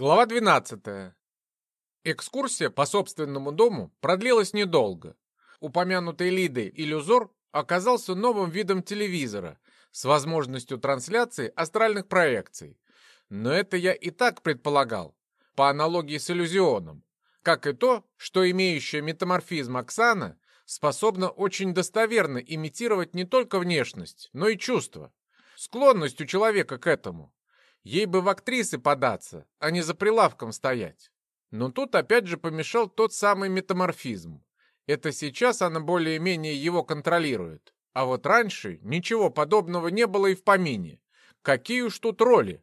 Глава 12. Экскурсия по собственному дому продлилась недолго. Упомянутый Лидой иллюзор оказался новым видом телевизора с возможностью трансляции астральных проекций. Но это я и так предполагал, по аналогии с иллюзионом. Как и то, что имеющая метаморфизм Оксана способна очень достоверно имитировать не только внешность, но и чувства. Склонность у человека к этому. Ей бы в актрисы податься, а не за прилавком стоять. Но тут опять же помешал тот самый метаморфизм. Это сейчас она более-менее его контролирует. А вот раньше ничего подобного не было и в помине. Какие уж тут роли.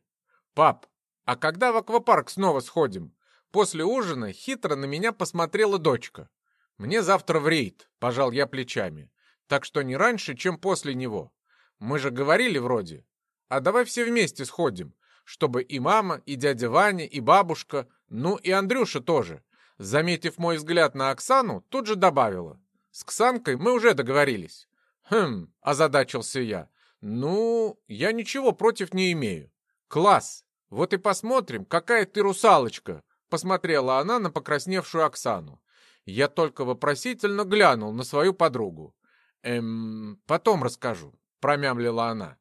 Пап, а когда в аквапарк снова сходим? После ужина хитро на меня посмотрела дочка. Мне завтра в рейд, пожал я плечами. Так что не раньше, чем после него. Мы же говорили вроде. А давай все вместе сходим чтобы и мама, и дядя Ваня, и бабушка, ну и Андрюша тоже. Заметив мой взгляд на Оксану, тут же добавила. С Ксанкой мы уже договорились. Хм, озадачился я. Ну, я ничего против не имею. Класс. Вот и посмотрим, какая ты русалочка, посмотрела она на покрасневшую Оксану. Я только вопросительно глянул на свою подругу. Эм, потом расскажу, промямлила она.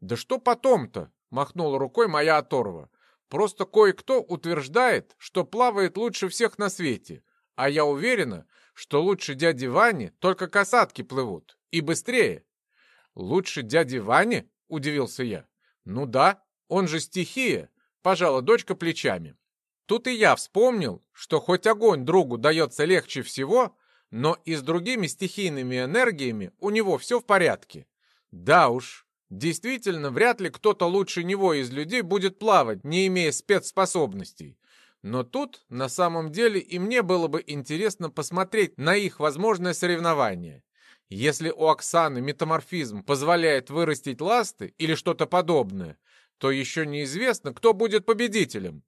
Да что потом-то? Махнула рукой моя оторва. Просто кое-кто утверждает, что плавает лучше всех на свете, а я уверена, что лучше дяди Вани только касатки плывут. И быстрее. Лучше дяди Вани? Удивился я. Ну да, он же стихия, пожала дочка плечами. Тут и я вспомнил, что хоть огонь другу дается легче всего, но и с другими стихийными энергиями у него все в порядке. Да уж, Действительно, вряд ли кто-то лучше него из людей будет плавать, не имея спецспособностей. Но тут, на самом деле, и мне было бы интересно посмотреть на их возможное соревнование. Если у Оксаны метаморфизм позволяет вырастить ласты или что-то подобное, то еще неизвестно, кто будет победителем.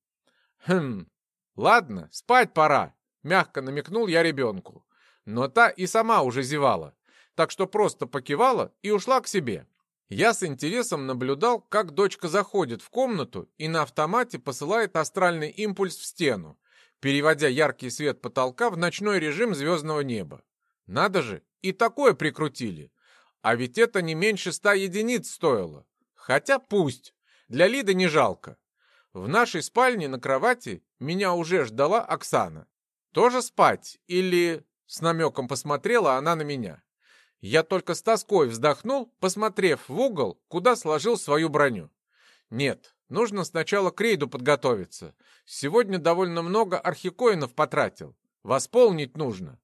Хм, ладно, спать пора, мягко намекнул я ребенку. Но та и сама уже зевала, так что просто покивала и ушла к себе. Я с интересом наблюдал, как дочка заходит в комнату и на автомате посылает астральный импульс в стену, переводя яркий свет потолка в ночной режим звездного неба. Надо же, и такое прикрутили. А ведь это не меньше ста единиц стоило. Хотя пусть, для Лиды не жалко. В нашей спальне на кровати меня уже ждала Оксана. Тоже спать или... С намеком посмотрела она на меня. Я только с тоской вздохнул, посмотрев в угол, куда сложил свою броню. Нет, нужно сначала к рейду подготовиться. Сегодня довольно много архикоинов потратил. Восполнить нужно.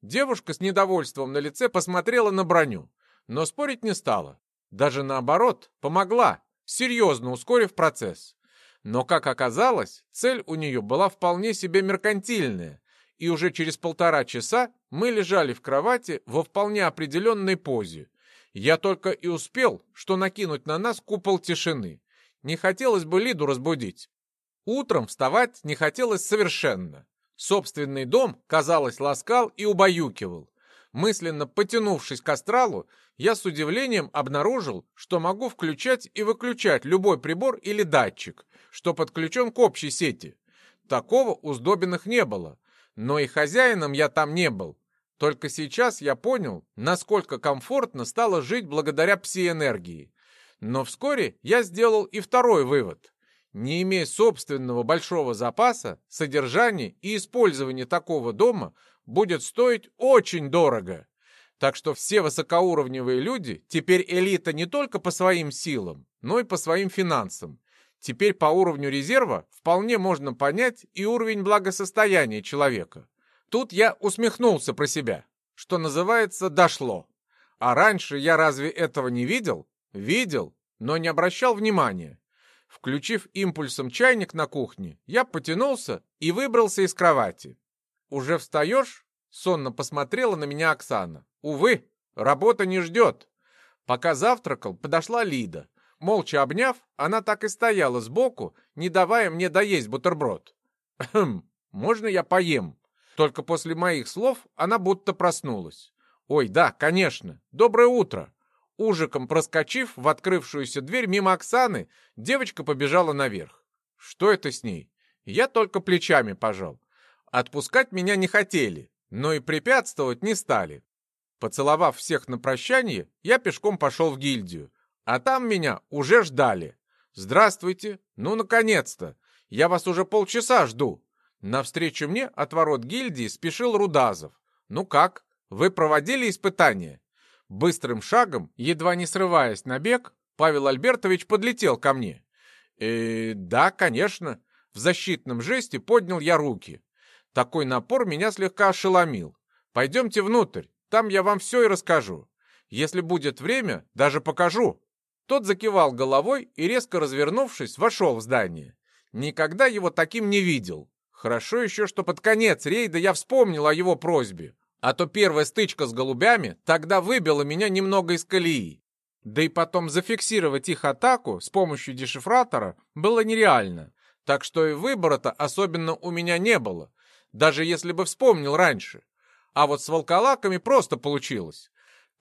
Девушка с недовольством на лице посмотрела на броню, но спорить не стала. Даже наоборот, помогла, серьезно ускорив процесс. Но, как оказалось, цель у нее была вполне себе меркантильная, и уже через полтора часа мы лежали в кровати во вполне определенной позе. Я только и успел, что накинуть на нас купол тишины. Не хотелось бы Лиду разбудить. Утром вставать не хотелось совершенно. Собственный дом, казалось, ласкал и убаюкивал. Мысленно потянувшись к астралу, я с удивлением обнаружил, что могу включать и выключать любой прибор или датчик, что подключен к общей сети. Такого у Сдобиных не было но и хозяином я там не был. Только сейчас я понял, насколько комфортно стало жить благодаря пси-энергии. Но вскоре я сделал и второй вывод. Не имея собственного большого запаса, содержание и использование такого дома будет стоить очень дорого. Так что все высокоуровневые люди теперь элита не только по своим силам, но и по своим финансам. Теперь по уровню резерва вполне можно понять и уровень благосостояния человека. Тут я усмехнулся про себя, что называется «дошло». А раньше я разве этого не видел? Видел, но не обращал внимания. Включив импульсом чайник на кухне, я потянулся и выбрался из кровати. «Уже встаешь?» — сонно посмотрела на меня Оксана. «Увы, работа не ждет». Пока завтракал, подошла Лида. Молча обняв, она так и стояла сбоку, не давая мне доесть бутерброд. «Хм, можно я поем?» Только после моих слов она будто проснулась. «Ой, да, конечно. Доброе утро!» Ужиком проскочив в открывшуюся дверь мимо Оксаны, девочка побежала наверх. «Что это с ней?» Я только плечами пожал. Отпускать меня не хотели, но и препятствовать не стали. Поцеловав всех на прощание, я пешком пошел в гильдию, а там меня уже ждали. «Здравствуйте! Ну, наконец-то! Я вас уже полчаса жду!» Навстречу мне от ворот гильдии спешил Рудазов. «Ну как, вы проводили испытание?» Быстрым шагом, едва не срываясь на бег, Павел Альбертович подлетел ко мне. «Э, да, конечно». В защитном жесте поднял я руки. Такой напор меня слегка ошеломил. «Пойдемте внутрь, там я вам все и расскажу. Если будет время, даже покажу». Тот закивал головой и, резко развернувшись, вошел в здание. Никогда его таким не видел. Хорошо еще, что под конец рейда я вспомнил о его просьбе. А то первая стычка с голубями тогда выбила меня немного из колеи. Да и потом зафиксировать их атаку с помощью дешифратора было нереально. Так что и выбора-то особенно у меня не было, даже если бы вспомнил раньше. А вот с волколаками просто получилось.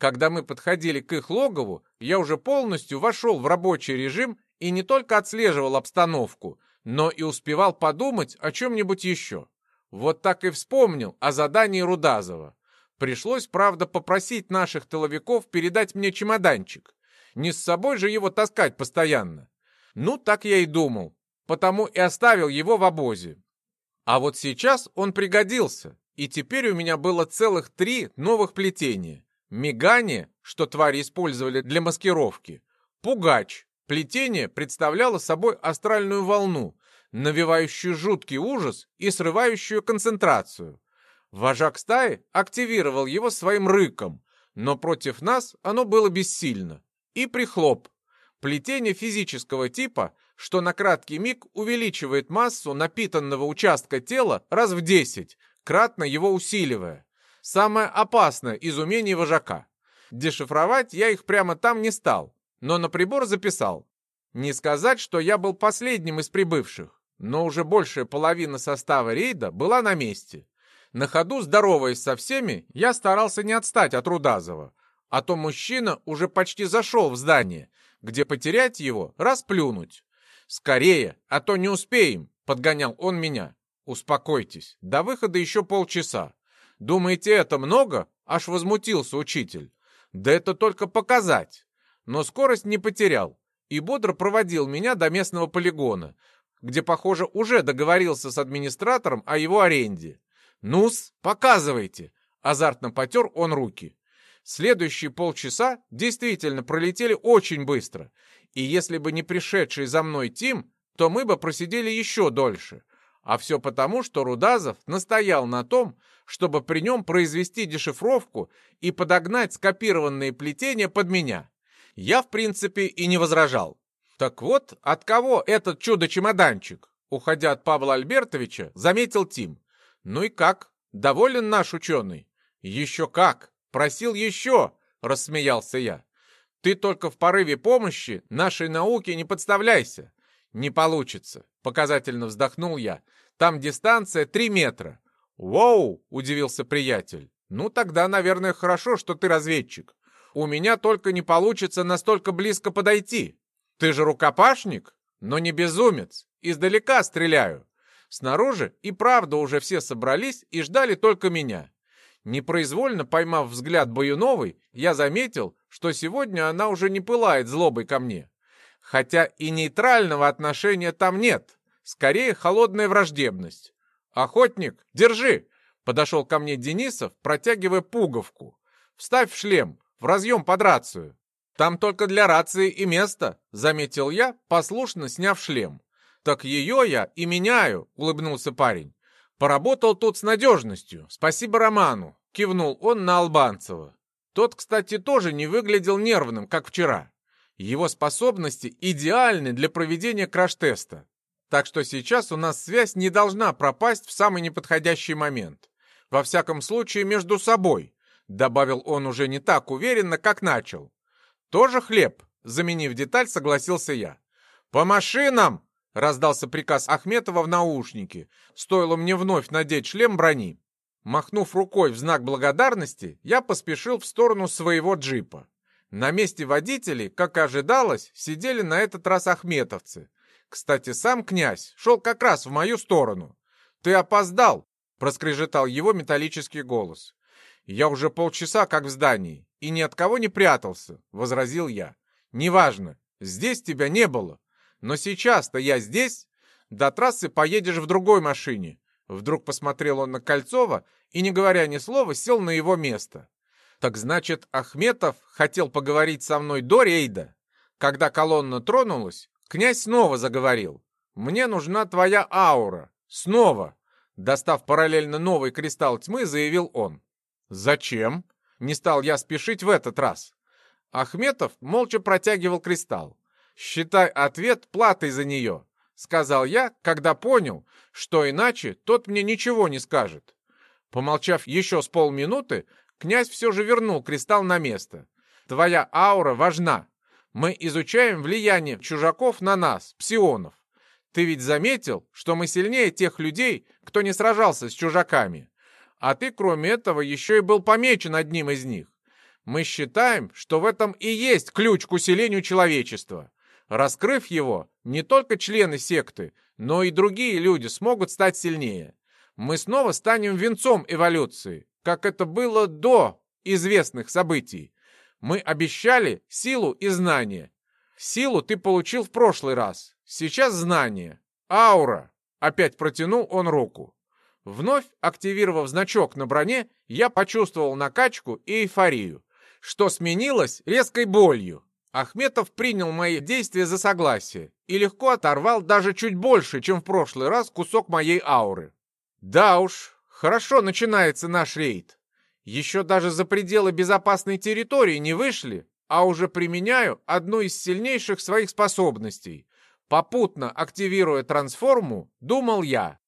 Когда мы подходили к их логову, я уже полностью вошел в рабочий режим и не только отслеживал обстановку, но и успевал подумать о чем-нибудь еще. Вот так и вспомнил о задании Рудазова. Пришлось, правда, попросить наших тыловиков передать мне чемоданчик. Не с собой же его таскать постоянно. Ну, так я и думал, потому и оставил его в обозе. А вот сейчас он пригодился, и теперь у меня было целых три новых плетения. Мигание, что твари использовали для маскировки. Пугач. Плетение представляло собой астральную волну, навевающую жуткий ужас и срывающую концентрацию. Вожак стаи активировал его своим рыком, но против нас оно было бессильно. И прихлоп. Плетение физического типа, что на краткий миг увеличивает массу напитанного участка тела раз в 10, кратно его усиливая. Самое опасное из умений вожака. Дешифровать я их прямо там не стал, но на прибор записал. Не сказать, что я был последним из прибывших но уже большая половина состава рейда была на месте. На ходу, здороваясь со всеми, я старался не отстать от Рудазова, а то мужчина уже почти зашел в здание, где потерять его — расплюнуть. «Скорее, а то не успеем», — подгонял он меня. «Успокойтесь, до выхода еще полчаса. Думаете, это много?» — аж возмутился учитель. «Да это только показать». Но скорость не потерял и бодро проводил меня до местного полигона, где, похоже, уже договорился с администратором о его аренде. «Ну-с, показывайте!» — азартно потер он руки. Следующие полчаса действительно пролетели очень быстро, и если бы не пришедший за мной Тим, то мы бы просидели еще дольше. А все потому, что Рудазов настоял на том, чтобы при нем произвести дешифровку и подогнать скопированные плетения под меня. Я, в принципе, и не возражал. Так вот, от кого этот чудо-чемоданчик? Уходя от Павла Альбертовича, заметил Тим. Ну и как? Доволен наш ученый? Еще как! Просил еще! Рассмеялся я. Ты только в порыве помощи нашей науке не подставляйся. Не получится, показательно вздохнул я. Там дистанция три метра. «Воу!» — удивился приятель. «Ну, тогда, наверное, хорошо, что ты разведчик. У меня только не получится настолько близко подойти. «Ты же рукопашник, но не безумец. Издалека стреляю». Снаружи и правда уже все собрались и ждали только меня. Непроизвольно поймав взгляд Баюновой, я заметил, что сегодня она уже не пылает злобой ко мне. Хотя и нейтрального отношения там нет, скорее холодная враждебность. «Охотник, держи!» — подошел ко мне Денисов, протягивая пуговку. «Вставь в шлем, в разъем под рацию». «Там только для рации и место», — заметил я, послушно сняв шлем. «Так ее я и меняю», — улыбнулся парень. «Поработал тут с надежностью. Спасибо Роману», — кивнул он на Албанцева. Тот, кстати, тоже не выглядел нервным, как вчера. Его способности идеальны для проведения краш-теста. Так что сейчас у нас связь не должна пропасть в самый неподходящий момент. Во всяком случае, между собой, добавил он уже не так уверенно, как начал. «Тоже хлеб?» — заменив деталь, согласился я. «По машинам!» — раздался приказ Ахметова в наушнике. Стоило мне вновь надеть шлем брони. Махнув рукой в знак благодарности, я поспешил в сторону своего джипа. На месте водителей, как и ожидалось, сидели на этот раз ахметовцы. Кстати, сам князь шел как раз в мою сторону. «Ты опоздал!» — проскрежетал его металлический голос. «Я уже полчаса как в здании и ни от кого не прятался», — возразил я. «Неважно, здесь тебя не было. Но сейчас-то я здесь. До трассы поедешь в другой машине». Вдруг посмотрел он на Кольцова и, не говоря ни слова, сел на его место. «Так значит, Ахметов хотел поговорить со мной до рейда?» Когда колонна тронулась, князь снова заговорил. «Мне нужна твоя аура. Снова!» Достав параллельно новый кристалл тьмы, заявил он. «Зачем?» Не стал я спешить в этот раз. Ахметов молча протягивал кристалл. «Считай ответ платой за нее», — сказал я, когда понял, что иначе тот мне ничего не скажет. Помолчав еще с полминуты, князь все же вернул кристалл на место. «Твоя аура важна. Мы изучаем влияние чужаков на нас, псионов. Ты ведь заметил, что мы сильнее тех людей, кто не сражался с чужаками. А ты, кроме этого, еще и был помечен одним из них. Мы считаем, что в этом и есть ключ к усилению человечества. Раскрыв его, не только члены секты, но и другие люди смогут стать сильнее. Мы снова станем венцом эволюции, как это было до известных событий. Мы обещали силу и знания. Силу ты получил в прошлый раз. Сейчас знание. Аура. Опять протянул он руку. Вновь активировав значок на броне, я почувствовал накачку и эйфорию, что сменилось резкой болью. Ахметов принял мои действия за согласие и легко оторвал даже чуть больше, чем в прошлый раз, кусок моей ауры. Да уж, хорошо начинается наш рейд. Еще даже за пределы безопасной территории не вышли, а уже применяю одну из сильнейших своих способностей. Попутно активируя трансформу, думал я.